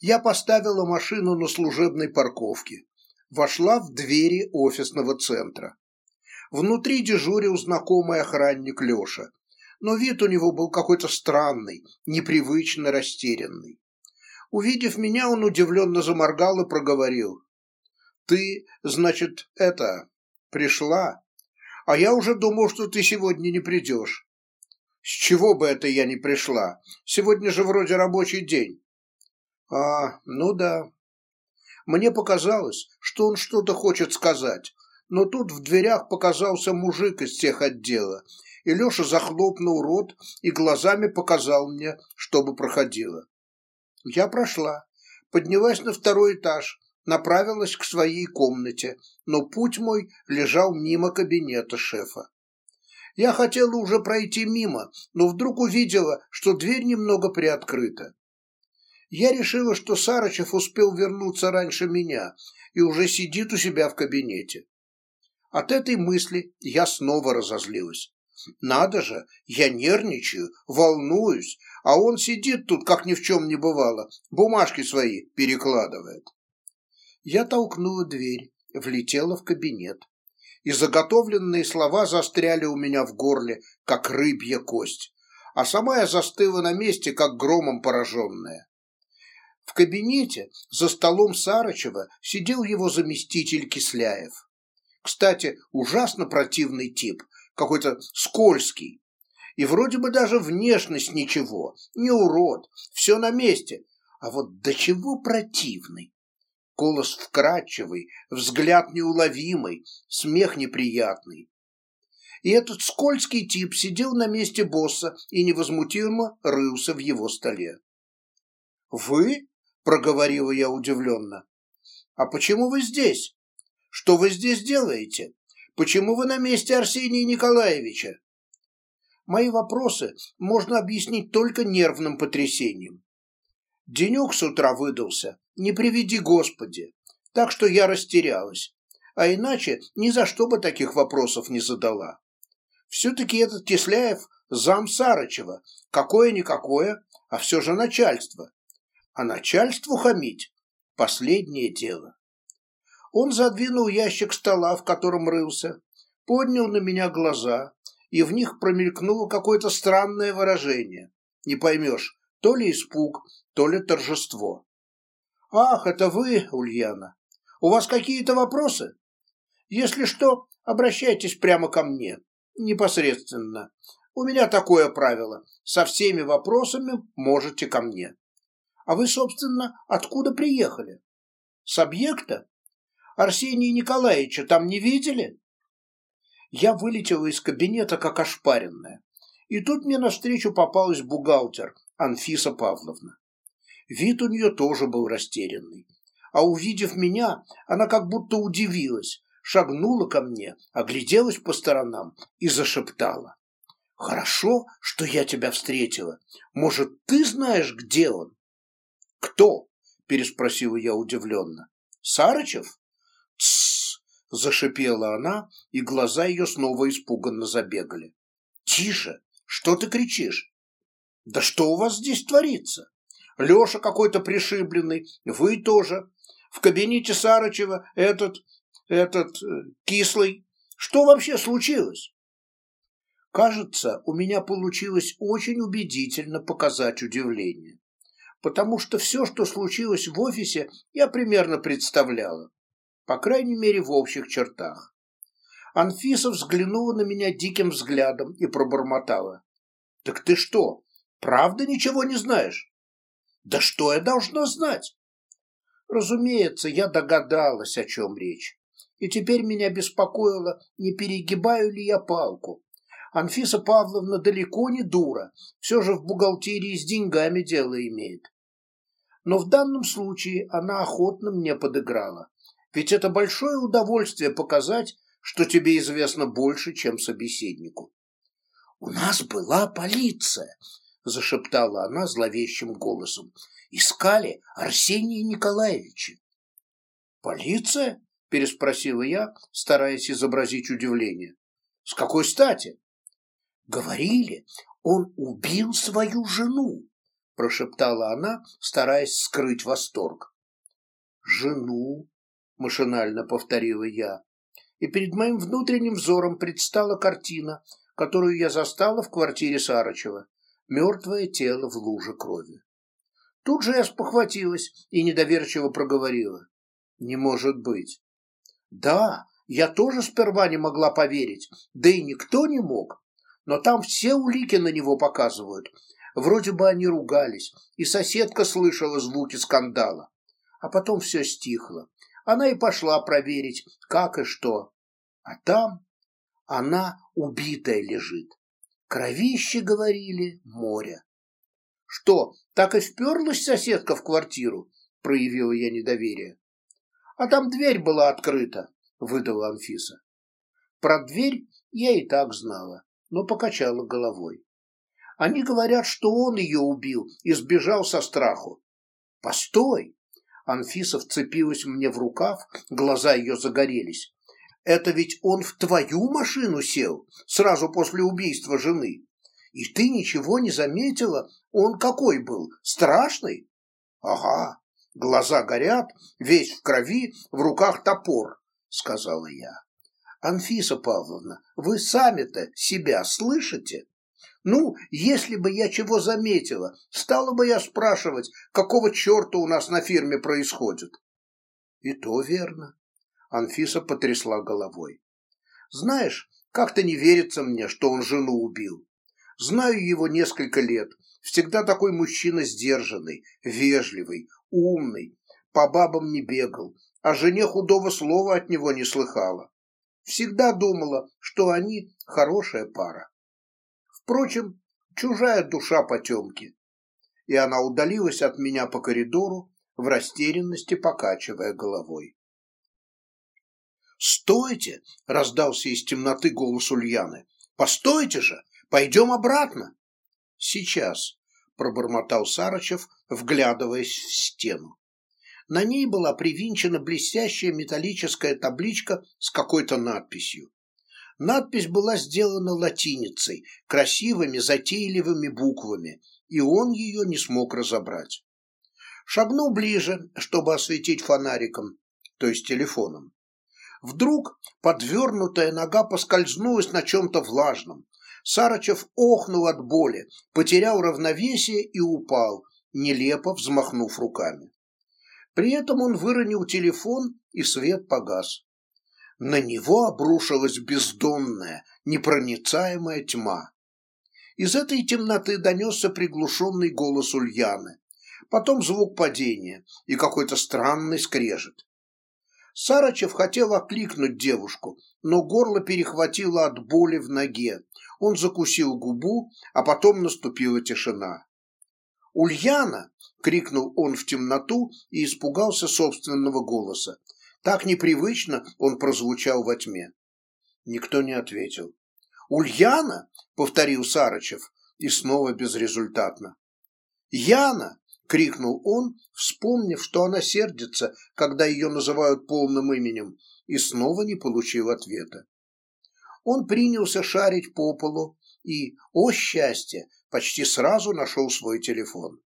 Я поставила машину на служебной парковке. Вошла в двери офисного центра. Внутри дежурил знакомый охранник Леша. Но вид у него был какой-то странный, непривычно растерянный. Увидев меня, он удивленно заморгал и проговорил. «Ты, значит, это, пришла? А я уже думал, что ты сегодня не придешь». «С чего бы это я не пришла? Сегодня же вроде рабочий день». А, ну да. Мне показалось, что он что-то хочет сказать, но тут в дверях показался мужик из тех отдела, и Леша захлопнул рот и глазами показал мне, чтобы проходила. Я прошла, поднялась на второй этаж, направилась к своей комнате, но путь мой лежал мимо кабинета шефа. Я хотела уже пройти мимо, но вдруг увидела, что дверь немного приоткрыта. Я решила, что Сарычев успел вернуться раньше меня и уже сидит у себя в кабинете. От этой мысли я снова разозлилась. Надо же, я нервничаю, волнуюсь, а он сидит тут, как ни в чем не бывало, бумажки свои перекладывает. Я толкнула дверь, влетела в кабинет, и заготовленные слова застряли у меня в горле, как рыбья кость, а сама я застыла на месте, как громом пораженная. В кабинете за столом Сарычева сидел его заместитель Кисляев. Кстати, ужасно противный тип, какой-то скользкий. И вроде бы даже внешность ничего, не урод, все на месте. А вот до чего противный? Голос вкрадчивый, взгляд неуловимый, смех неприятный. И этот скользкий тип сидел на месте босса и невозмутимо рылся в его столе. «Вы?» проговорила я удивленно. «А почему вы здесь? Что вы здесь делаете? Почему вы на месте Арсения Николаевича?» Мои вопросы можно объяснить только нервным потрясением. Денек с утра выдался, не приведи Господи, так что я растерялась, а иначе ни за что бы таких вопросов не задала. Все-таки этот Кисляев зам Сарычева, какое-никакое, а все же начальство а начальству хамить – последнее дело. Он задвинул ящик стола, в котором рылся, поднял на меня глаза, и в них промелькнуло какое-то странное выражение. Не поймешь, то ли испуг, то ли торжество. «Ах, это вы, Ульяна! У вас какие-то вопросы? Если что, обращайтесь прямо ко мне, непосредственно. У меня такое правило. Со всеми вопросами можете ко мне». А вы, собственно, откуда приехали? С объекта? Арсения Николаевича там не видели? Я вылетела из кабинета, как ошпаренная. И тут мне навстречу попалась бухгалтер, Анфиса Павловна. Вид у нее тоже был растерянный. А увидев меня, она как будто удивилась, шагнула ко мне, огляделась по сторонам и зашептала. «Хорошо, что я тебя встретила. Может, ты знаешь, где он?» «Кто?» – переспросила я удивленно. «Сарычев?» «Тссс!» – зашипела она, и глаза ее снова испуганно забегали. «Тише! Что ты кричишь?» «Да что у вас здесь творится? Леша какой-то пришибленный, вы тоже. В кабинете Сарычева этот, этот, э, кислый. Что вообще случилось?» Кажется, у меня получилось очень убедительно показать удивление потому что все, что случилось в офисе, я примерно представляла. По крайней мере, в общих чертах. Анфиса взглянула на меня диким взглядом и пробормотала. «Так ты что, правда ничего не знаешь?» «Да что я должна знать?» Разумеется, я догадалась, о чем речь. И теперь меня беспокоило, не перегибаю ли я палку. Анфиса Павловна далеко не дура, все же в бухгалтерии с деньгами дело имеет. Но в данном случае она охотно мне подыграла. Ведь это большое удовольствие показать, что тебе известно больше, чем собеседнику. «У нас была полиция», — зашептала она зловещим голосом. «Искали Арсения Николаевича». «Полиция?» — переспросила я, стараясь изобразить удивление. «С какой стати?» Говорили, он убил свою жену, прошептала она, стараясь скрыть восторг. Жену, машинально повторила я, и перед моим внутренним взором предстала картина, которую я застала в квартире Сарычева, мертвое тело в луже крови. Тут же я спохватилась и недоверчиво проговорила. Не может быть. Да, я тоже сперва не могла поверить, да и никто не мог но там все улики на него показывают. Вроде бы они ругались, и соседка слышала звуки скандала. А потом все стихло. Она и пошла проверить, как и что. А там она убитая лежит. Кровище, говорили, море. Что, так и вперлась соседка в квартиру? Проявила я недоверие. А там дверь была открыта, выдала Анфиса. Про дверь я и так знала но покачала головой. Они говорят, что он ее убил и сбежал со страху. Постой! Анфиса вцепилась мне в рукав, глаза ее загорелись. Это ведь он в твою машину сел сразу после убийства жены. И ты ничего не заметила? Он какой был? Страшный? Ага, глаза горят, весь в крови, в руках топор, сказала я. Анфиса Павловна, вы сами-то себя слышите? Ну, если бы я чего заметила, стала бы я спрашивать, какого черта у нас на фирме происходит. И то верно. Анфиса потрясла головой. Знаешь, как-то не верится мне, что он жену убил. Знаю его несколько лет. Всегда такой мужчина сдержанный, вежливый, умный. По бабам не бегал, а жене худого слова от него не слыхала всегда думала, что они хорошая пара. Впрочем, чужая душа потемки. И она удалилась от меня по коридору, в растерянности покачивая головой. «Стойте!» — раздался из темноты голос Ульяны. «Постойте же! Пойдем обратно!» «Сейчас!» — пробормотал Сарычев, вглядываясь в стену. На ней была привинчена блестящая металлическая табличка с какой-то надписью. Надпись была сделана латиницей, красивыми затейливыми буквами, и он ее не смог разобрать. Шагнул ближе, чтобы осветить фонариком, то есть телефоном. Вдруг подвернутая нога поскользнулась на чем-то влажном. Сарычев охнул от боли, потерял равновесие и упал, нелепо взмахнув руками. При этом он выронил телефон, и свет погас. На него обрушилась бездонная, непроницаемая тьма. Из этой темноты донесся приглушенный голос Ульяны. Потом звук падения и какой-то странный скрежет. Сарычев хотел окликнуть девушку, но горло перехватило от боли в ноге. Он закусил губу, а потом наступила тишина. «Ульяна!» – крикнул он в темноту и испугался собственного голоса. Так непривычно он прозвучал во тьме. Никто не ответил. «Ульяна!» – повторил Сарычев, и снова безрезультатно. «Яна!» – крикнул он, вспомнив, что она сердится, когда ее называют полным именем, и снова не получил ответа. Он принялся шарить по полу и, о счастье, почти сразу нашел свой телефон.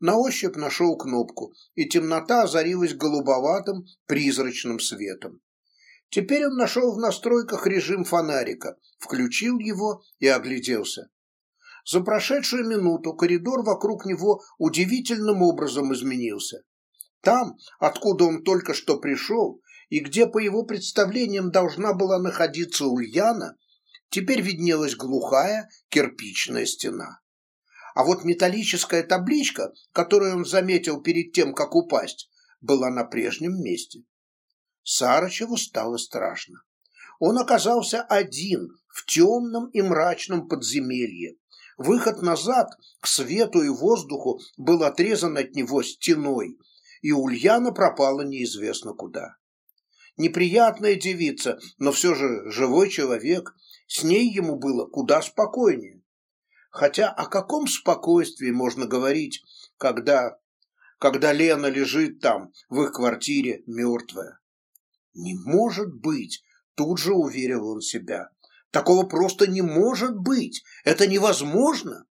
На ощупь нашел кнопку, и темнота озарилась голубоватым призрачным светом. Теперь он нашел в настройках режим фонарика, включил его и огляделся. За прошедшую минуту коридор вокруг него удивительным образом изменился. Там, откуда он только что пришел, и где, по его представлениям, должна была находиться Ульяна, Теперь виднелась глухая кирпичная стена. А вот металлическая табличка, которую он заметил перед тем, как упасть, была на прежнем месте. Сарычеву стало страшно. Он оказался один в темном и мрачном подземелье. Выход назад к свету и воздуху был отрезан от него стеной, и Ульяна пропала неизвестно куда. Неприятная девица, но все же живой человек, с ней ему было куда спокойнее. Хотя о каком спокойствии можно говорить, когда, когда Лена лежит там, в их квартире, мертвая? Не может быть, тут же уверил он себя. Такого просто не может быть, это невозможно.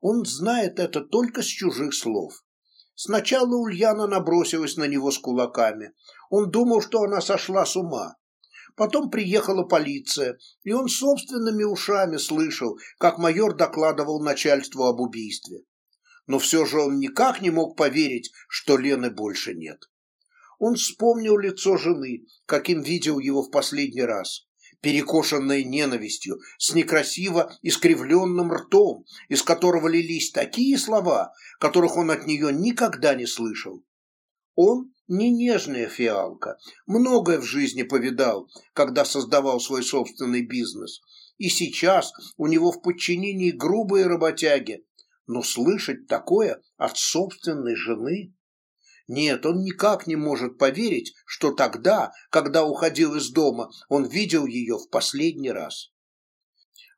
Он знает это только с чужих слов. Сначала Ульяна набросилась на него с кулаками. Он думал, что она сошла с ума. Потом приехала полиция, и он собственными ушами слышал, как майор докладывал начальству об убийстве. Но все же он никак не мог поверить, что Лены больше нет. Он вспомнил лицо жены, каким видел его в последний раз, перекошенное ненавистью, с некрасиво искривленным ртом, из которого лились такие слова, которых он от нее никогда не слышал. Он не нежная фиалка. Многое в жизни повидал, когда создавал свой собственный бизнес. И сейчас у него в подчинении грубые работяги. Но слышать такое от собственной жены... Нет, он никак не может поверить, что тогда, когда уходил из дома, он видел ее в последний раз.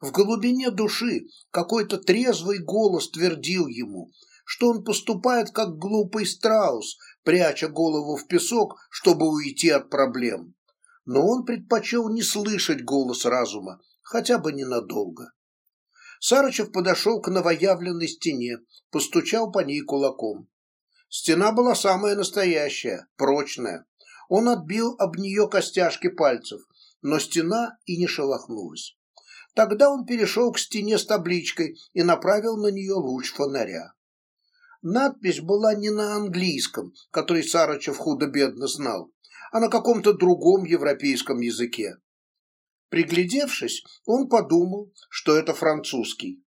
В глубине души какой-то трезвый голос твердил ему, что он поступает как глупый страус, пряча голову в песок, чтобы уйти от проблем. Но он предпочел не слышать голос разума, хотя бы ненадолго. Сарычев подошел к новоявленной стене, постучал по ней кулаком. Стена была самая настоящая, прочная. Он отбил об нее костяшки пальцев, но стена и не шелохнулась. Тогда он перешел к стене с табличкой и направил на нее луч фонаря. Надпись была не на английском, который Сарычев худо-бедно знал, а на каком-то другом европейском языке. Приглядевшись, он подумал, что это французский.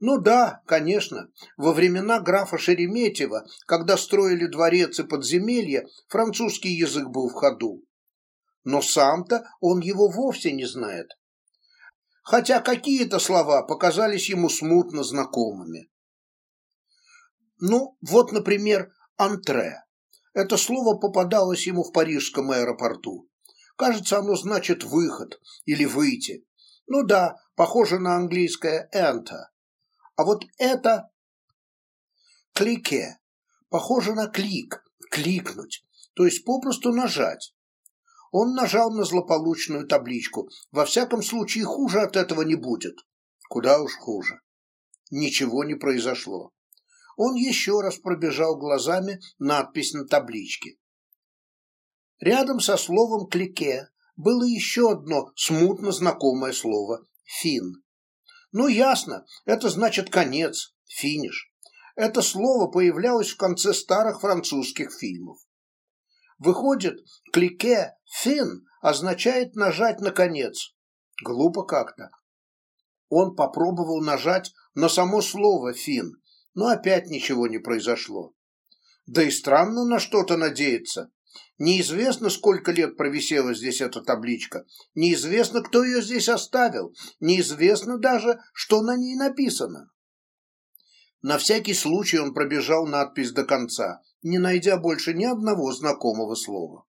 Ну да, конечно, во времена графа Шереметьева, когда строили дворец и подземелья, французский язык был в ходу. Но сам-то он его вовсе не знает. Хотя какие-то слова показались ему смутно знакомыми. Ну, вот, например, «антре». Это слово попадалось ему в парижском аэропорту. Кажется, оно значит «выход» или «выйти». Ну да, похоже на английское «enter». А вот это «клике» похоже на «клик», «кликнуть», то есть попросту «нажать». Он нажал на злополучную табличку. Во всяком случае, хуже от этого не будет. Куда уж хуже. Ничего не произошло он еще раз пробежал глазами надпись на табличке. Рядом со словом «клике» было еще одно смутно знакомое слово «фин». Ну, ясно, это значит конец, финиш. Это слово появлялось в конце старых французских фильмов. Выходит, клике «фин» означает «нажать на конец». Глупо как-то. Он попробовал нажать на само слово «фин», но опять ничего не произошло. Да и странно на что-то надеяться. Неизвестно, сколько лет провисела здесь эта табличка, неизвестно, кто ее здесь оставил, неизвестно даже, что на ней написано. На всякий случай он пробежал надпись до конца, не найдя больше ни одного знакомого слова.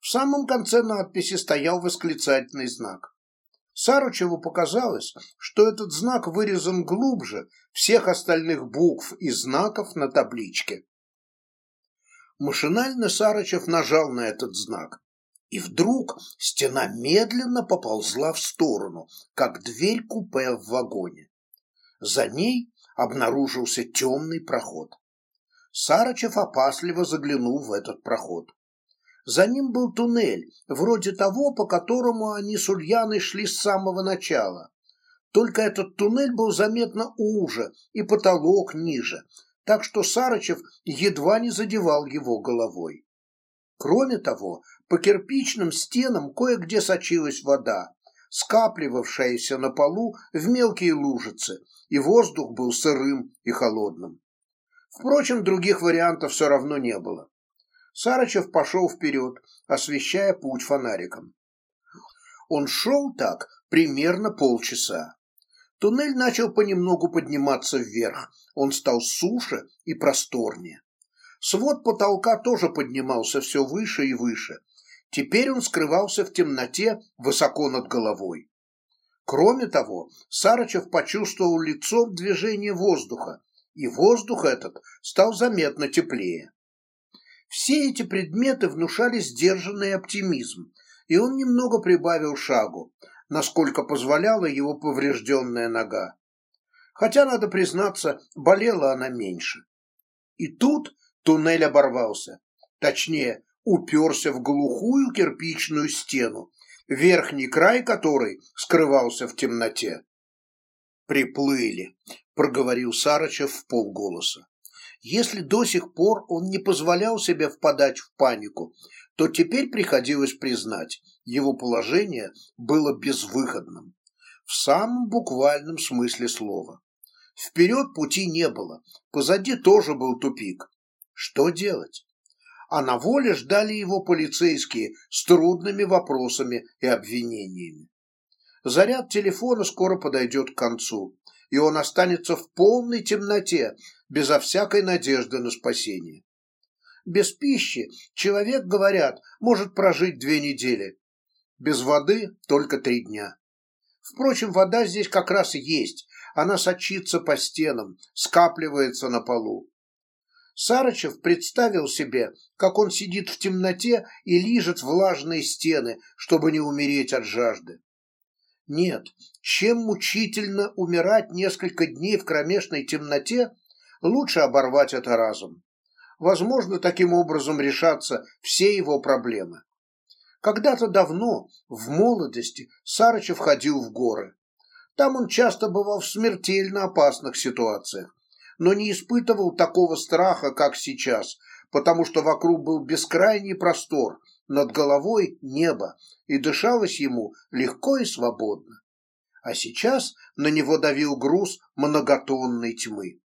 В самом конце надписи стоял восклицательный знак. Сарычеву показалось, что этот знак вырезан глубже всех остальных букв и знаков на табличке. Машинально Сарычев нажал на этот знак, и вдруг стена медленно поползла в сторону, как дверь купе в вагоне. За ней обнаружился темный проход. Сарычев опасливо заглянул в этот проход. За ним был туннель, вроде того, по которому они с Ульяной шли с самого начала. Только этот туннель был заметно уже и потолок ниже, так что Сарычев едва не задевал его головой. Кроме того, по кирпичным стенам кое-где сочилась вода, скапливавшаяся на полу в мелкие лужицы, и воздух был сырым и холодным. Впрочем, других вариантов все равно не было. Сарычев пошел вперед, освещая путь фонариком. Он шел так примерно полчаса. Туннель начал понемногу подниматься вверх, он стал суше и просторнее. Свод потолка тоже поднимался все выше и выше. Теперь он скрывался в темноте высоко над головой. Кроме того, Сарычев почувствовал лицом движение воздуха, и воздух этот стал заметно теплее. Все эти предметы внушали сдержанный оптимизм, и он немного прибавил шагу, насколько позволяла его поврежденная нога. Хотя, надо признаться, болела она меньше. И тут туннель оборвался. Точнее, уперся в глухую кирпичную стену, верхний край которой скрывался в темноте. «Приплыли», — проговорил Сарычев в полголоса. Если до сих пор он не позволял себе впадать в панику, то теперь приходилось признать, его положение было безвыходным. В самом буквальном смысле слова. Вперед пути не было, позади тоже был тупик. Что делать? А на воле ждали его полицейские с трудными вопросами и обвинениями. Заряд телефона скоро подойдет к концу и он останется в полной темноте, безо всякой надежды на спасение. Без пищи человек, говорят, может прожить две недели. Без воды только три дня. Впрочем, вода здесь как раз есть. Она сочится по стенам, скапливается на полу. Сарычев представил себе, как он сидит в темноте и лижет влажные стены, чтобы не умереть от жажды. Нет, чем мучительно умирать несколько дней в кромешной темноте, лучше оборвать это разом. Возможно, таким образом решатся все его проблемы. Когда-то давно, в молодости, Сарычев ходил в горы. Там он часто бывал в смертельно опасных ситуациях, но не испытывал такого страха, как сейчас, потому что вокруг был бескрайний простор, над головой небо, и дышалось ему легко и свободно. А сейчас на него давил груз многотонной тьмы.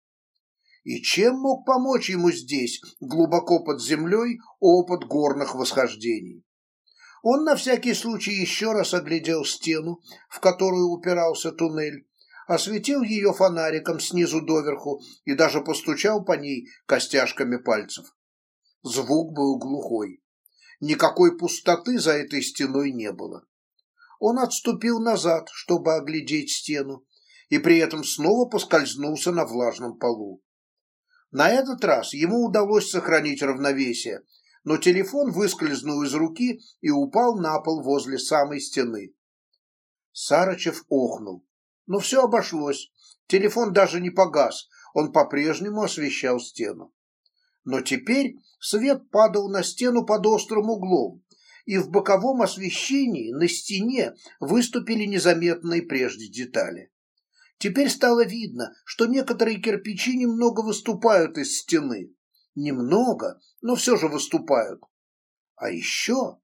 И чем мог помочь ему здесь, глубоко под землей, опыт горных восхождений? Он на всякий случай еще раз оглядел стену, в которую упирался туннель, осветил ее фонариком снизу доверху и даже постучал по ней костяшками пальцев. Звук был глухой никакой пустоты за этой стеной не было. Он отступил назад, чтобы оглядеть стену, и при этом снова поскользнулся на влажном полу. На этот раз ему удалось сохранить равновесие, но телефон выскользнул из руки и упал на пол возле самой стены. Сарычев охнул. Но все обошлось. Телефон даже не погас, он по-прежнему освещал стену. Но теперь свет падал на стену под острым углом, и в боковом освещении на стене выступили незаметные прежде детали. Теперь стало видно, что некоторые кирпичи немного выступают из стены. Немного, но все же выступают. А еще,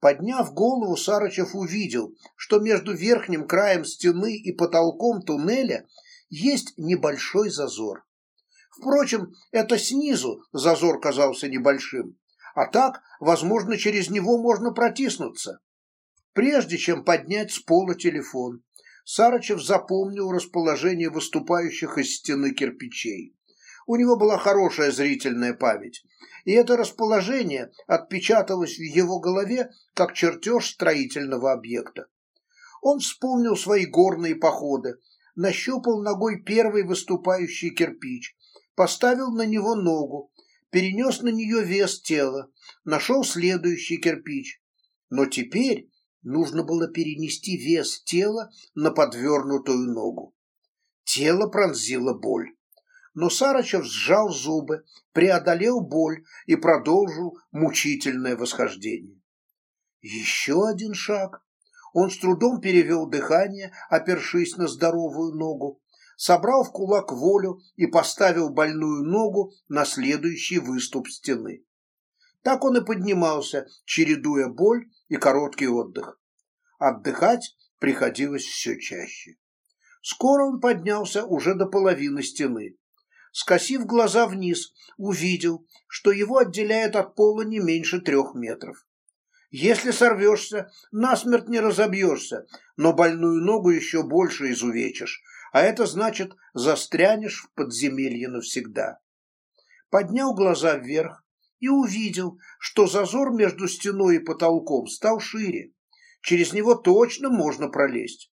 подняв голову, Сарычев увидел, что между верхним краем стены и потолком туннеля есть небольшой зазор. Впрочем, это снизу зазор казался небольшим, а так, возможно, через него можно протиснуться. Прежде чем поднять с пола телефон, Сарычев запомнил расположение выступающих из стены кирпичей. У него была хорошая зрительная память, и это расположение отпечаталось в его голове как чертеж строительного объекта. Он вспомнил свои горные походы, нащупал ногой первый выступающий кирпич, поставил на него ногу, перенес на нее вес тела, нашел следующий кирпич. Но теперь нужно было перенести вес тела на подвернутую ногу. Тело пронзило боль. Но Сарычев сжал зубы, преодолел боль и продолжил мучительное восхождение. Еще один шаг. Он с трудом перевел дыхание, опершись на здоровую ногу собрал в кулак волю и поставил больную ногу на следующий выступ стены. Так он и поднимался, чередуя боль и короткий отдых. Отдыхать приходилось все чаще. Скоро он поднялся уже до половины стены. Скосив глаза вниз, увидел, что его отделяет от пола не меньше трех метров. Если сорвешься, насмерть не разобьешься, но больную ногу еще больше изувечишь, а это значит, застрянешь в подземелье навсегда. Поднял глаза вверх и увидел, что зазор между стеной и потолком стал шире. Через него точно можно пролезть.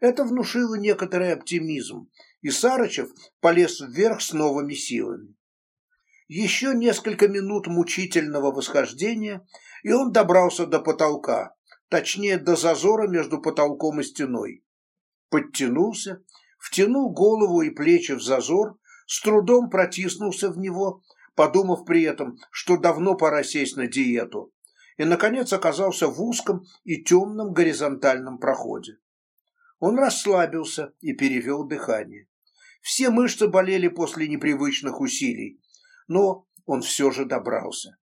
Это внушило некоторый оптимизм, и Сарычев полез вверх с новыми силами. Еще несколько минут мучительного восхождения, и он добрался до потолка, точнее, до зазора между потолком и стеной. Подтянулся втянул голову и плечи в зазор, с трудом протиснулся в него, подумав при этом, что давно пора сесть на диету, и, наконец, оказался в узком и темном горизонтальном проходе. Он расслабился и перевел дыхание. Все мышцы болели после непривычных усилий, но он все же добрался.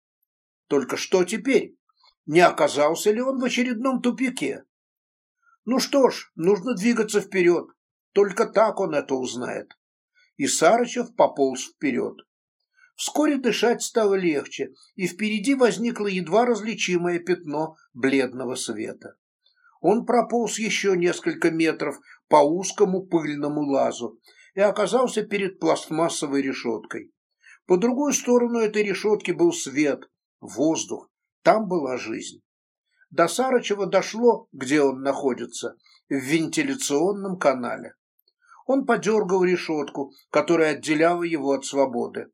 Только что теперь? Не оказался ли он в очередном тупике? Ну что ж, нужно двигаться вперед, только так он это узнает. И Сарычев пополз вперед. Вскоре дышать стало легче, и впереди возникло едва различимое пятно бледного света. Он прополз еще несколько метров по узкому пыльному лазу и оказался перед пластмассовой решеткой. По другую сторону этой решетки был свет, воздух, там была жизнь. До Сарычева дошло, где он находится, в вентиляционном канале. Он подергал решетку, которая отделяла его от свободы.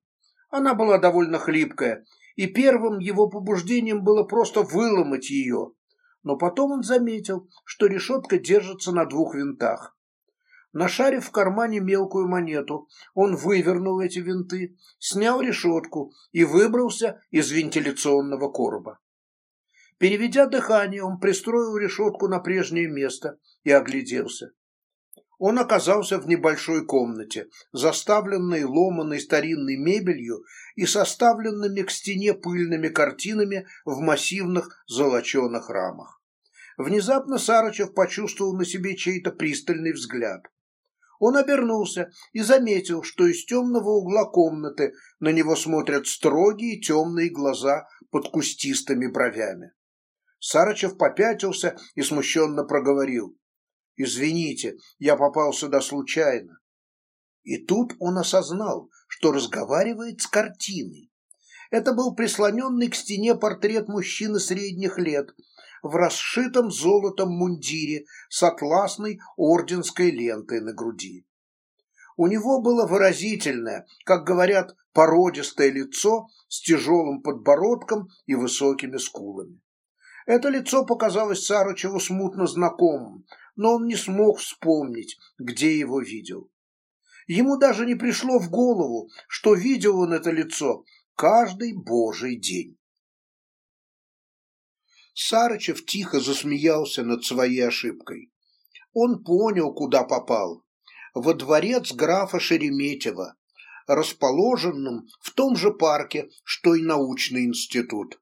Она была довольно хлипкая, и первым его побуждением было просто выломать ее. Но потом он заметил, что решетка держится на двух винтах. Нашарив в кармане мелкую монету, он вывернул эти винты, снял решетку и выбрался из вентиляционного короба. Переведя дыхание, он пристроил решетку на прежнее место и огляделся он оказался в небольшой комнате, заставленной ломаной старинной мебелью и составленными к стене пыльными картинами в массивных золоченых рамах. Внезапно Сарычев почувствовал на себе чей-то пристальный взгляд. Он обернулся и заметил, что из темного угла комнаты на него смотрят строгие темные глаза под кустистыми бровями. Сарычев попятился и смущенно проговорил. Извините, я попал сюда случайно. И тут он осознал, что разговаривает с картиной. Это был прислоненный к стене портрет мужчины средних лет в расшитом золотом мундире с атласной орденской лентой на груди. У него было выразительное, как говорят, породистое лицо с тяжелым подбородком и высокими скулами. Это лицо показалось Сарычеву смутно знакомым, но он не смог вспомнить, где его видел. Ему даже не пришло в голову, что видел он это лицо каждый божий день. Сарычев тихо засмеялся над своей ошибкой. Он понял, куда попал. Во дворец графа Шереметьева, расположенном в том же парке, что и научный институт.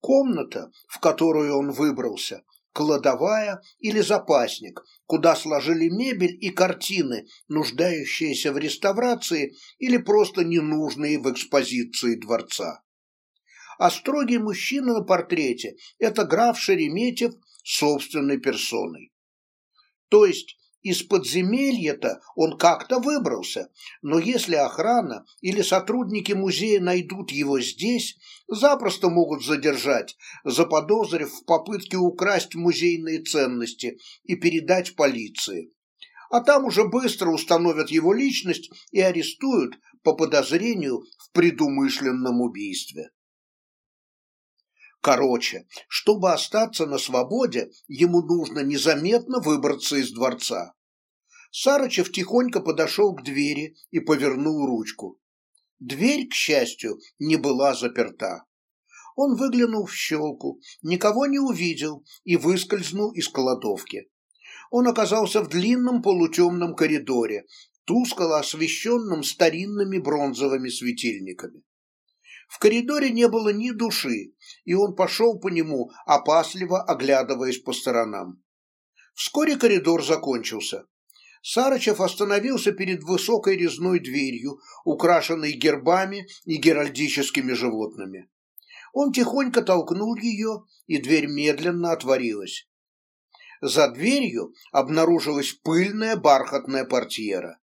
Комната, в которую он выбрался, кладовая или запасник, куда сложили мебель и картины, нуждающиеся в реставрации или просто ненужные в экспозиции дворца. А строгий мужчина на портрете – это граф Шереметьев собственной персоной. То есть из подземелья-то он как-то выбрался, но если охрана или сотрудники музея найдут его здесь, запросто могут задержать, заподозрив в попытке украсть музейные ценности и передать полиции. А там уже быстро установят его личность и арестуют по подозрению в предумышленном убийстве. Короче, чтобы остаться на свободе, ему нужно незаметно выбраться из дворца. Сарычев тихонько подошел к двери и повернул ручку. Дверь, к счастью, не была заперта. Он выглянул в щелку, никого не увидел и выскользнул из кладовки. Он оказался в длинном полутемном коридоре, тускло освещенном старинными бронзовыми светильниками. В коридоре не было ни души, и он пошел по нему, опасливо оглядываясь по сторонам. Вскоре коридор закончился. Сарычев остановился перед высокой резной дверью, украшенной гербами и геральдическими животными. Он тихонько толкнул ее, и дверь медленно отворилась. За дверью обнаружилась пыльная бархатная портьера.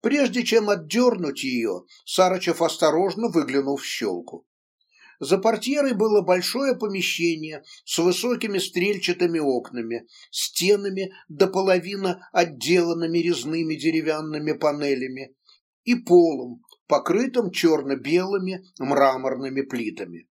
Прежде чем отдернуть ее, Сарычев осторожно выглянул в щелку. За портьерой было большое помещение с высокими стрельчатыми окнами, стенами до половины отделанными резными деревянными панелями и полом, покрытым черно-белыми мраморными плитами.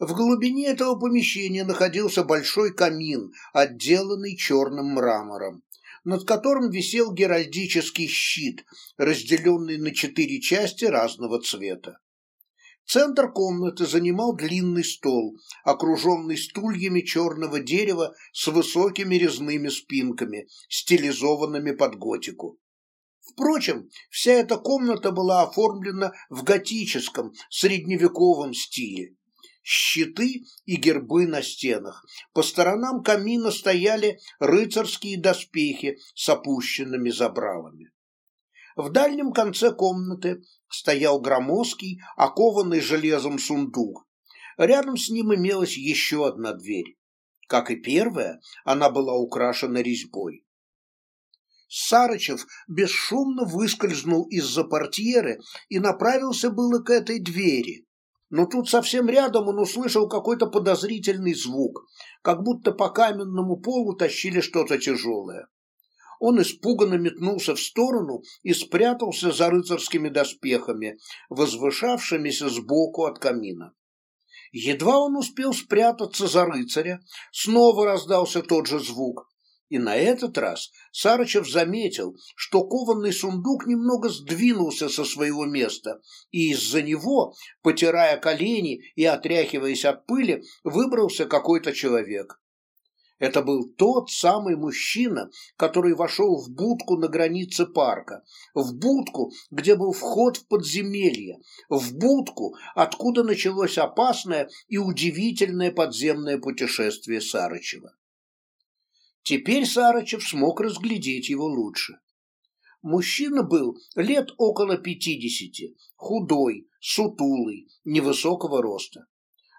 В глубине этого помещения находился большой камин, отделанный черным мрамором, над которым висел геральдический щит, разделенный на четыре части разного цвета. Центр комнаты занимал длинный стол, окруженный стульями черного дерева с высокими резными спинками, стилизованными под готику. Впрочем, вся эта комната была оформлена в готическом, средневековом стиле. Щиты и гербы на стенах. По сторонам камина стояли рыцарские доспехи с опущенными забралами. В дальнем конце комнаты стоял громоздкий, окованный железом сундук. Рядом с ним имелась еще одна дверь. Как и первая, она была украшена резьбой. Сарычев бесшумно выскользнул из-за портьеры и направился было к этой двери. Но тут совсем рядом он услышал какой-то подозрительный звук, как будто по каменному полу тащили что-то тяжелое он испуганно метнулся в сторону и спрятался за рыцарскими доспехами, возвышавшимися сбоку от камина. Едва он успел спрятаться за рыцаря, снова раздался тот же звук. И на этот раз Сарычев заметил, что кованный сундук немного сдвинулся со своего места, и из-за него, потирая колени и отряхиваясь от пыли, выбрался какой-то человек. Это был тот самый мужчина, который вошел в будку на границе парка, в будку, где был вход в подземелье, в будку, откуда началось опасное и удивительное подземное путешествие Сарычева. Теперь Сарычев смог разглядеть его лучше. Мужчина был лет около пятидесяти, худой, сутулый, невысокого роста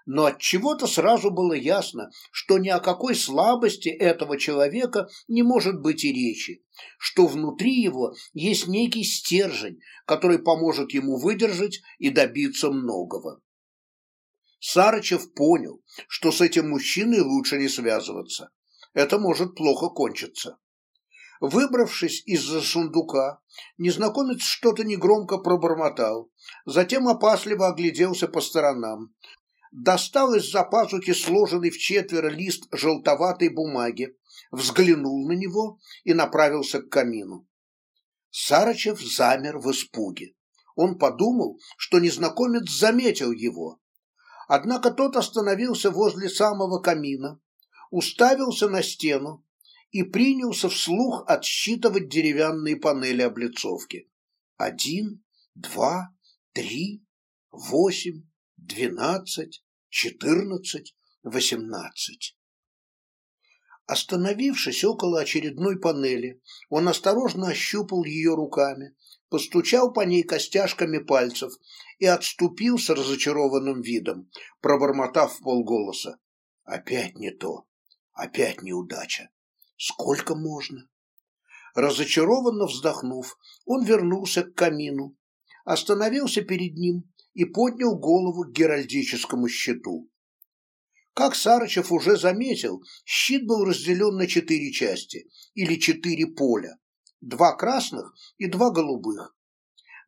но от чего-то сразу было ясно, что ни о какой слабости этого человека не может быть и речи, что внутри его есть некий стержень, который поможет ему выдержать и добиться многого. Сарычев понял, что с этим мужчиной лучше не связываться. Это может плохо кончиться. Выбравшись из-за сундука, незнакомец что-то негромко пробормотал, затем опасливо огляделся по сторонам, достал из-за пазухи сложенный в четверо лист желтоватой бумаги, взглянул на него и направился к камину. Сарычев замер в испуге. Он подумал, что незнакомец заметил его. Однако тот остановился возле самого камина, уставился на стену и принялся вслух отсчитывать деревянные панели облицовки. Один, два, три, восемь двенадцать, четырнадцать, восемнадцать. Остановившись около очередной панели, он осторожно ощупал ее руками, постучал по ней костяшками пальцев и отступил с разочарованным видом, пробормотав в полголоса. «Опять не то! Опять неудача! Сколько можно?» Разочарованно вздохнув, он вернулся к камину, остановился перед ним и поднял голову к геральдическому щиту. Как Сарычев уже заметил, щит был разделен на четыре части, или четыре поля, два красных и два голубых.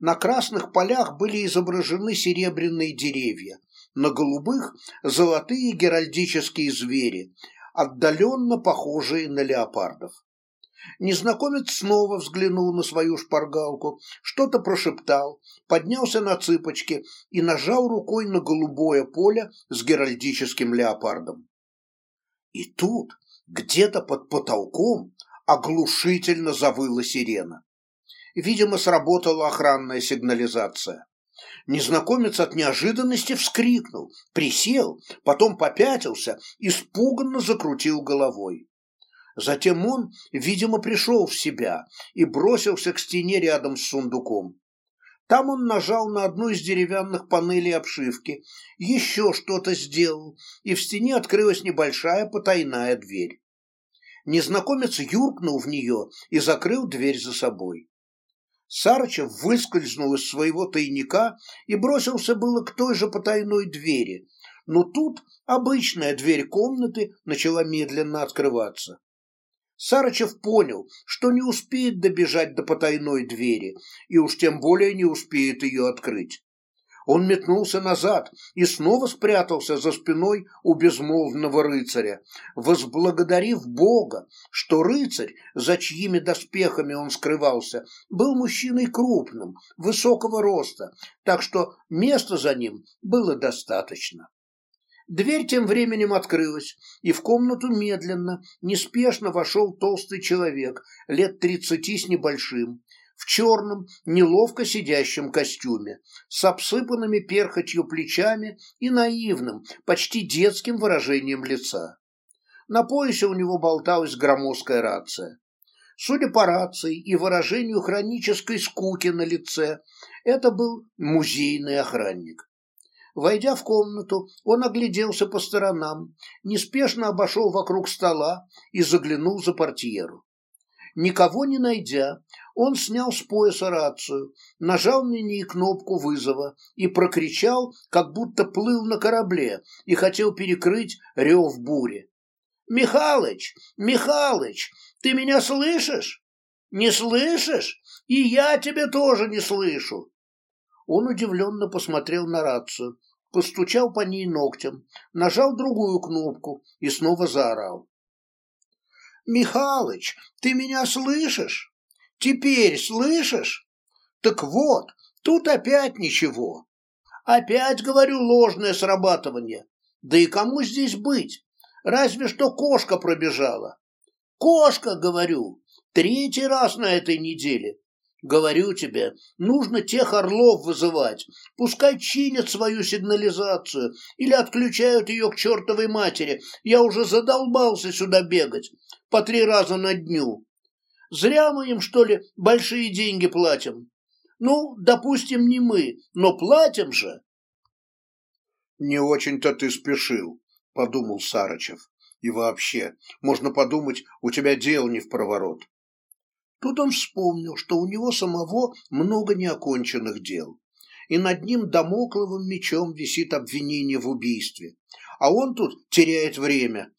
На красных полях были изображены серебряные деревья, на голубых – золотые геральдические звери, отдаленно похожие на леопардов. Незнакомец снова взглянул на свою шпаргалку, что-то прошептал, поднялся на цыпочки и нажал рукой на голубое поле с геральдическим леопардом. И тут, где-то под потолком, оглушительно завыла сирена. Видимо, сработала охранная сигнализация. Незнакомец от неожиданности вскрикнул, присел, потом попятился, испуганно закрутил головой. Затем он, видимо, пришел в себя и бросился к стене рядом с сундуком. Там он нажал на одну из деревянных панелей обшивки, еще что-то сделал, и в стене открылась небольшая потайная дверь. Незнакомец юркнул в нее и закрыл дверь за собой. Сарычев выскользнул из своего тайника и бросился было к той же потайной двери, но тут обычная дверь комнаты начала медленно открываться. Сарычев понял, что не успеет добежать до потайной двери, и уж тем более не успеет ее открыть. Он метнулся назад и снова спрятался за спиной у безмолвного рыцаря, возблагодарив Бога, что рыцарь, за чьими доспехами он скрывался, был мужчиной крупным, высокого роста, так что места за ним было достаточно. Дверь тем временем открылась, и в комнату медленно, неспешно вошел толстый человек, лет тридцати с небольшим, в черном, неловко сидящем костюме, с обсыпанными перхотью плечами и наивным, почти детским выражением лица. На поясе у него болталась громоздкая рация. Судя по рации и выражению хронической скуки на лице, это был музейный охранник. Войдя в комнату, он огляделся по сторонам, неспешно обошел вокруг стола и заглянул за портьеру. Никого не найдя, он снял с пояса рацию, нажал на ней кнопку вызова и прокричал, как будто плыл на корабле и хотел перекрыть рев бури. «Михалыч! Михалыч! Ты меня слышишь? Не слышишь? И я тебя тоже не слышу!» Он удивленно посмотрел на рацию, постучал по ней ногтем, нажал другую кнопку и снова заорал. «Михалыч, ты меня слышишь? Теперь слышишь? Так вот, тут опять ничего. Опять, говорю, ложное срабатывание. Да и кому здесь быть? Разве что кошка пробежала. Кошка, говорю, третий раз на этой неделе. Говорю тебе, нужно тех орлов вызывать. Пускай чинят свою сигнализацию или отключают ее к чертовой матери. Я уже задолбался сюда бегать по три раза на дню. Зря мы им, что ли, большие деньги платим. Ну, допустим, не мы, но платим же. Не очень-то ты спешил, подумал Сарычев. И вообще, можно подумать, у тебя дел не в проворот. Тут он вспомнил, что у него самого много неоконченных дел, и над ним домокловым мечом висит обвинение в убийстве, а он тут теряет время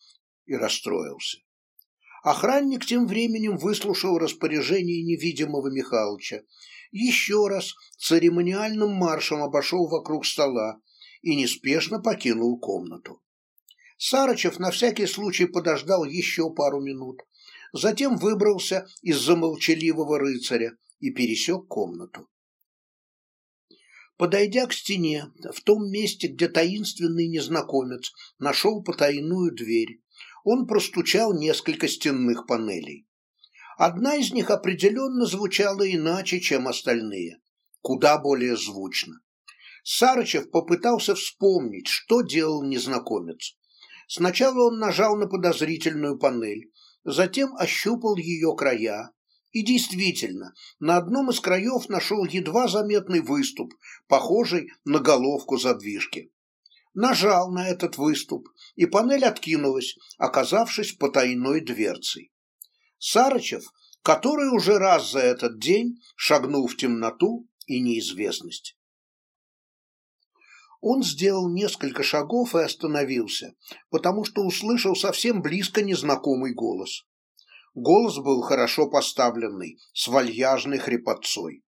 и расстроился. Охранник тем временем выслушал распоряжение невидимого Михалыча, еще раз церемониальным маршем обошел вокруг стола и неспешно покинул комнату. Сарычев на всякий случай подождал еще пару минут, затем выбрался из-за молчаливого рыцаря и пересек комнату. Подойдя к стене, в том месте, где таинственный незнакомец нашел потайную дверь, он простучал несколько стенных панелей. Одна из них определенно звучала иначе, чем остальные, куда более звучно. Сарычев попытался вспомнить, что делал незнакомец. Сначала он нажал на подозрительную панель, затем ощупал ее края и действительно на одном из краев нашел едва заметный выступ, похожий на головку задвижки. Нажал на этот выступ, и панель откинулась, оказавшись потайной дверцей. Сарычев, который уже раз за этот день шагнул в темноту и неизвестность. Он сделал несколько шагов и остановился, потому что услышал совсем близко незнакомый голос. Голос был хорошо поставленный, с вальяжной хрипотцой.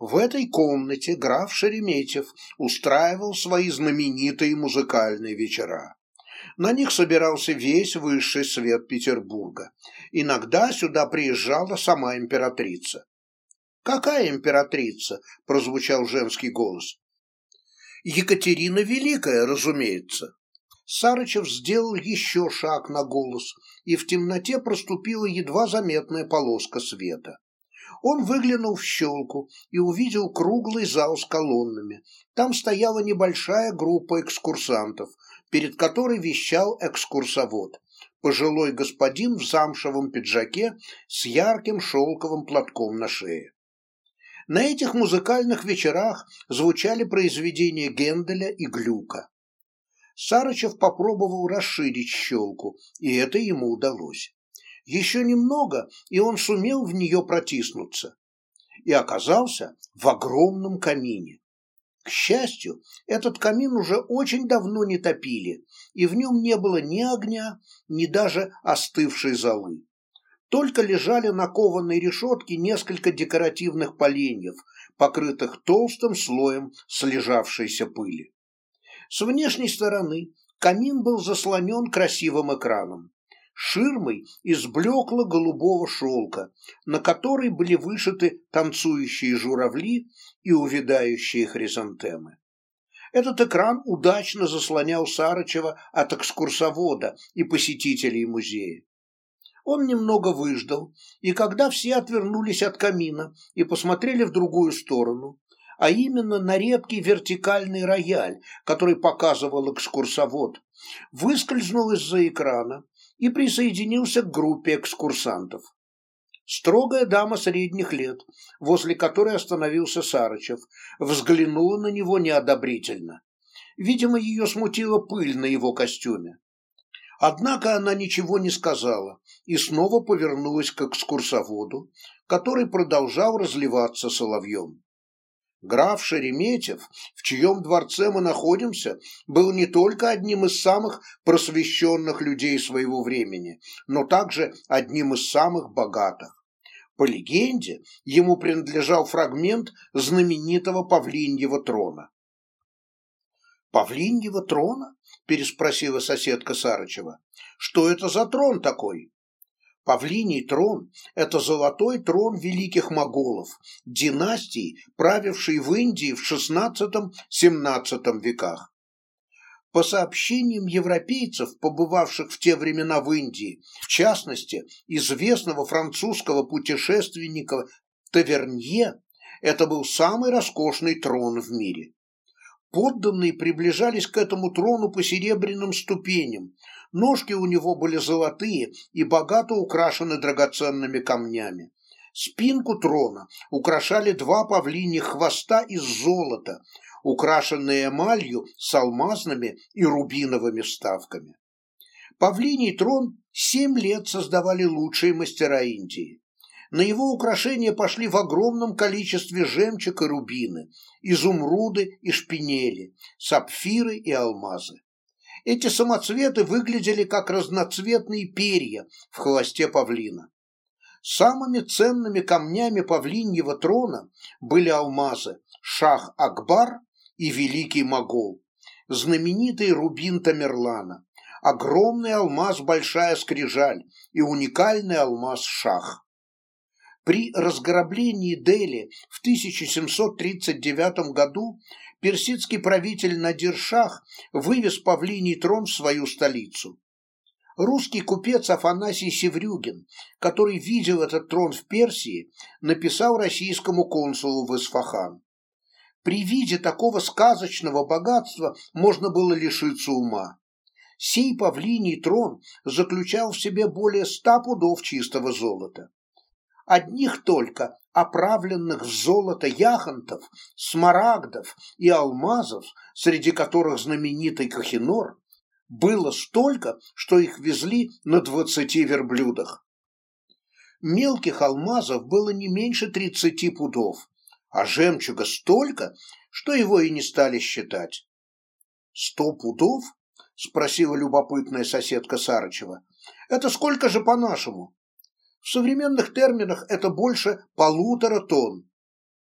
В этой комнате граф Шереметьев устраивал свои знаменитые музыкальные вечера. На них собирался весь высший свет Петербурга. Иногда сюда приезжала сама императрица. «Какая императрица?» – прозвучал женский голос. Екатерина Великая, разумеется. Сарычев сделал еще шаг на голос, и в темноте проступила едва заметная полоска света. Он выглянул в щелку и увидел круглый зал с колоннами. Там стояла небольшая группа экскурсантов, перед которой вещал экскурсовод. Пожилой господин в замшевом пиджаке с ярким шелковым платком на шее. На этих музыкальных вечерах звучали произведения Генделя и Глюка. Сарычев попробовал расширить щелку, и это ему удалось. Еще немного, и он сумел в нее протиснуться. И оказался в огромном камине. К счастью, этот камин уже очень давно не топили, и в нем не было ни огня, ни даже остывшей золы. Только лежали на кованой решетке несколько декоративных поленьев, покрытых толстым слоем слежавшейся пыли. С внешней стороны камин был заслонен красивым экраном, ширмой из блекло-голубого шелка, на которой были вышиты танцующие журавли и увядающие хризантемы. Этот экран удачно заслонял Сарычева от экскурсовода и посетителей музея. Он немного выждал, и когда все отвернулись от камина и посмотрели в другую сторону, а именно на редкий вертикальный рояль, который показывал экскурсовод, выскользнул из-за экрана и присоединился к группе экскурсантов. Строгая дама средних лет, возле которой остановился Сарычев, взглянула на него неодобрительно. Видимо, ее смутила пыль на его костюме. Однако она ничего не сказала, и снова повернулась к экскурсоводу, который продолжал разливаться соловьем. Граф Шереметьев, в чьем дворце мы находимся, был не только одним из самых просвещенных людей своего времени, но также одним из самых богатых. По легенде, ему принадлежал фрагмент знаменитого павлиньего трона. «Павлиньего трона?» – переспросила соседка Сарычева. «Что это за трон такой?» Павлиний трон – это золотой трон великих моголов, династии, правившей в Индии в XVI-XVII веках. По сообщениям европейцев, побывавших в те времена в Индии, в частности, известного французского путешественника Тавернье, это был самый роскошный трон в мире. Подданные приближались к этому трону по серебряным ступеням. Ножки у него были золотые и богато украшены драгоценными камнями. Спинку трона украшали два павлиньих хвоста из золота, украшенные эмалью с алмазными и рубиновыми вставками. Павлиний трон семь лет создавали лучшие мастера Индии. На его украшения пошли в огромном количестве жемчуг и рубины, изумруды и шпинели, сапфиры и алмазы. Эти самоцветы выглядели как разноцветные перья в хвосте павлина. Самыми ценными камнями павлиньего трона были алмазы Шах Акбар и Великий Могол, знаменитый рубин Тамерлана, огромный алмаз Большая Скрижаль и уникальный алмаз Шах. При разграблении Дели в 1739 году персидский правитель Надиршах вывез павлиний трон в свою столицу. Русский купец Афанасий Севрюгин, который видел этот трон в Персии, написал российскому консулу в Исфахан. При виде такого сказочного богатства можно было лишиться ума. Сей павлиний трон заключал в себе более ста пудов чистого золота одних только оправленных в золото яхонтов, смарагдов и алмазов, среди которых знаменитый Кахинор, было столько, что их везли на двадцати верблюдах. Мелких алмазов было не меньше тридцати пудов, а жемчуга столько, что его и не стали считать. «Сто пудов?» – спросила любопытная соседка Сарычева. «Это сколько же по-нашему?» В современных терминах это больше полутора тонн.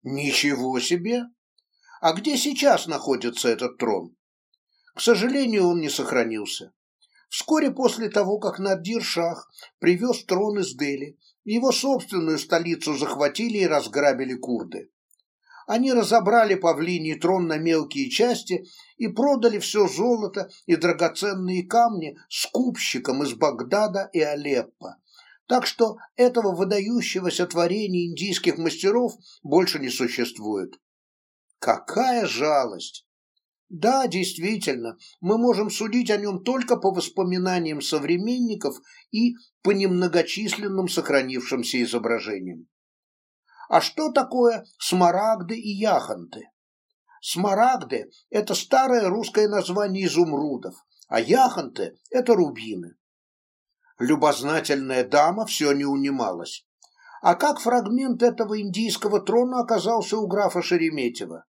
Ничего себе! А где сейчас находится этот трон? К сожалению, он не сохранился. Вскоре после того, как Надир Шах привез трон из Дели, его собственную столицу захватили и разграбили курды. Они разобрали павлиний трон на мелкие части и продали все золото и драгоценные камни скупщикам из Багдада и Алеппо, так что этого выдающегося творения индийских мастеров больше не существует. Какая жалость! Да, действительно, мы можем судить о нем только по воспоминаниям современников и по немногочисленным сохранившимся изображениям. А что такое смарагды и яхонты? Смарагды – это старое русское название изумрудов, а яхонты – это рубины. Любознательная дама все не унималась. А как фрагмент этого индийского трона оказался у графа Шереметьева?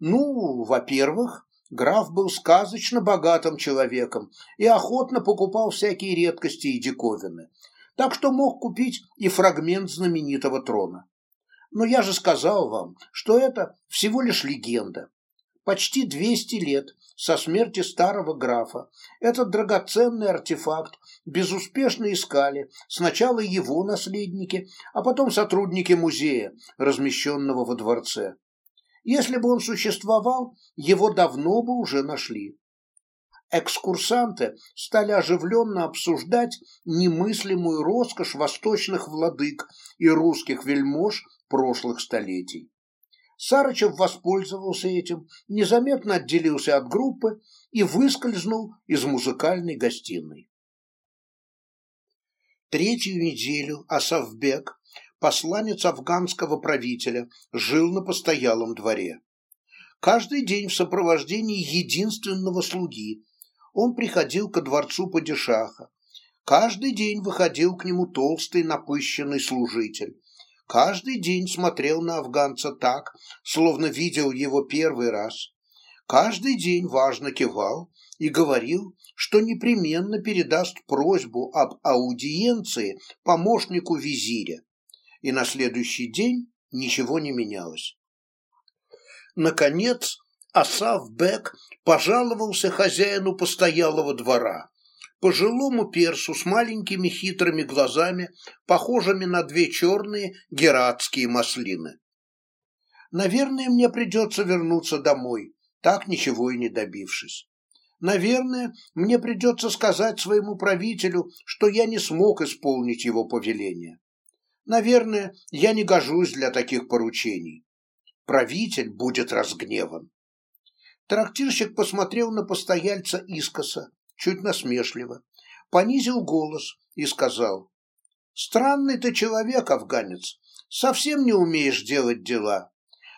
Ну, во-первых, граф был сказочно богатым человеком и охотно покупал всякие редкости и диковины, так что мог купить и фрагмент знаменитого трона. Но я же сказал вам, что это всего лишь легенда. Почти 200 лет со смерти старого графа. Этот драгоценный артефакт безуспешно искали сначала его наследники, а потом сотрудники музея, размещенного во дворце. Если бы он существовал, его давно бы уже нашли. Экскурсанты стали оживленно обсуждать немыслимую роскошь восточных владык и русских вельмож прошлых столетий. Сарычев воспользовался этим, незаметно отделился от группы и выскользнул из музыкальной гостиной. Третью неделю Асавбек, посланец афганского правителя, жил на постоялом дворе. Каждый день в сопровождении единственного слуги он приходил ко дворцу падишаха. Каждый день выходил к нему толстый напыщенный служитель каждый день смотрел на афганца так, словно видел его первый раз. Каждый день важно кивал и говорил, что непременно передаст просьбу об аудиенции помощнику визиря. И на следующий день ничего не менялось. Наконец, Асав Бек пожаловался хозяину постоялого двора пожилому персу с маленькими хитрыми глазами, похожими на две черные гератские маслины. Наверное, мне придется вернуться домой, так ничего и не добившись. Наверное, мне придется сказать своему правителю, что я не смог исполнить его повеление. Наверное, я не гожусь для таких поручений. Правитель будет разгневан. Трактирщик посмотрел на постояльца искоса, чуть насмешливо, понизил голос и сказал, «Странный ты человек, афганец, совсем не умеешь делать дела,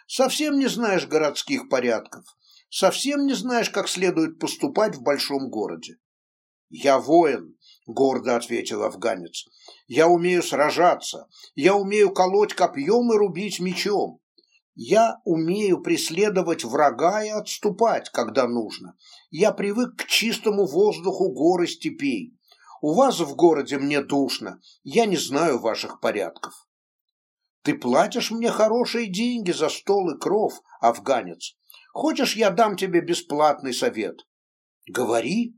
совсем не знаешь городских порядков, совсем не знаешь, как следует поступать в большом городе». «Я воин», — гордо ответил афганец. «Я умею сражаться, я умею колоть копьем и рубить мечом. Я умею преследовать врага и отступать, когда нужно, я привык к чистому воздуху горы степей. У вас в городе мне душно, я не знаю ваших порядков. Ты платишь мне хорошие деньги за стол и кров, афганец. Хочешь, я дам тебе бесплатный совет? Говори.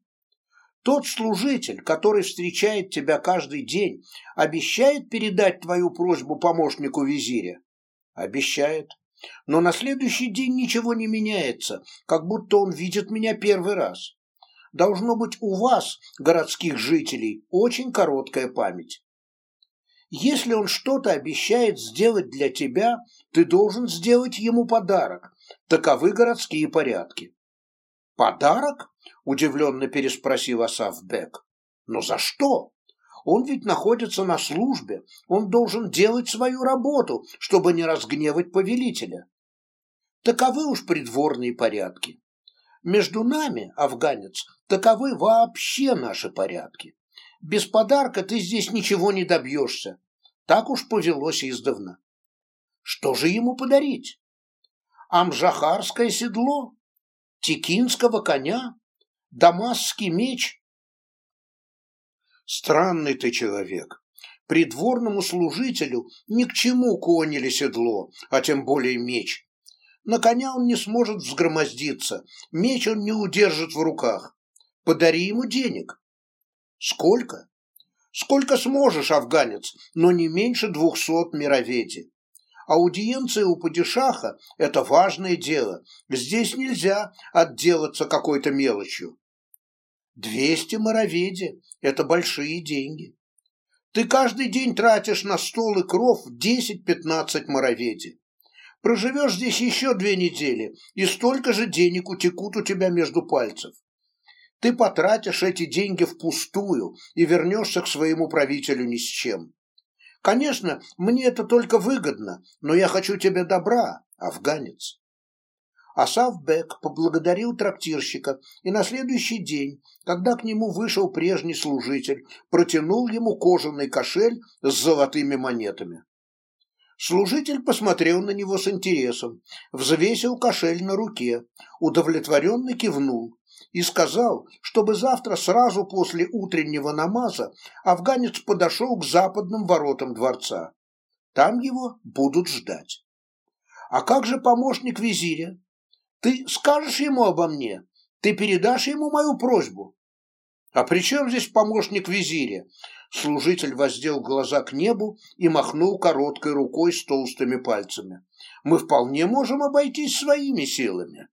Тот служитель, который встречает тебя каждый день, обещает передать твою просьбу помощнику визиря? Обещает. Но на следующий день ничего не меняется, как будто он видит меня первый раз. Должно быть, у вас, городских жителей, очень короткая память. Если он что-то обещает сделать для тебя, ты должен сделать ему подарок. Таковы городские порядки. «Подарок?» – удивленно переспросил Асавбек. «Но за что?» Он ведь находится на службе, он должен делать свою работу, чтобы не разгневать повелителя. Таковы уж придворные порядки. Между нами, афганец, таковы вообще наши порядки. Без подарка ты здесь ничего не добьешься. Так уж повелось издавна. Что же ему подарить? Амжахарское седло, текинского коня, дамасский меч Странный ты человек. Придворному служителю ни к чему конь или седло, а тем более меч. На коня он не сможет взгромоздиться, меч он не удержит в руках. Подари ему денег. Сколько? Сколько сможешь, афганец, но не меньше двухсот мироведи. Аудиенция у падишаха – это важное дело. Здесь нельзя отделаться какой-то мелочью. Двести мороведи – это большие деньги. Ты каждый день тратишь на стол и кров 10-15 мороведи. Проживешь здесь еще две недели, и столько же денег утекут у тебя между пальцев. Ты потратишь эти деньги впустую и вернешься к своему правителю ни с чем. Конечно, мне это только выгодно, но я хочу тебе добра, афганец. А Савбек поблагодарил трактирщика, и на следующий день, когда к нему вышел прежний служитель, протянул ему кожаный кошель с золотыми монетами. Служитель посмотрел на него с интересом, взвесил кошель на руке, удовлетворенно кивнул и сказал, чтобы завтра сразу после утреннего намаза афганец подошел к западным воротам дворца. Там его будут ждать. «А как же помощник визиря?» Ты скажешь ему обо мне? Ты передашь ему мою просьбу?» «А при чем здесь помощник визиря?» Служитель воздел глаза к небу и махнул короткой рукой с толстыми пальцами. «Мы вполне можем обойтись своими силами».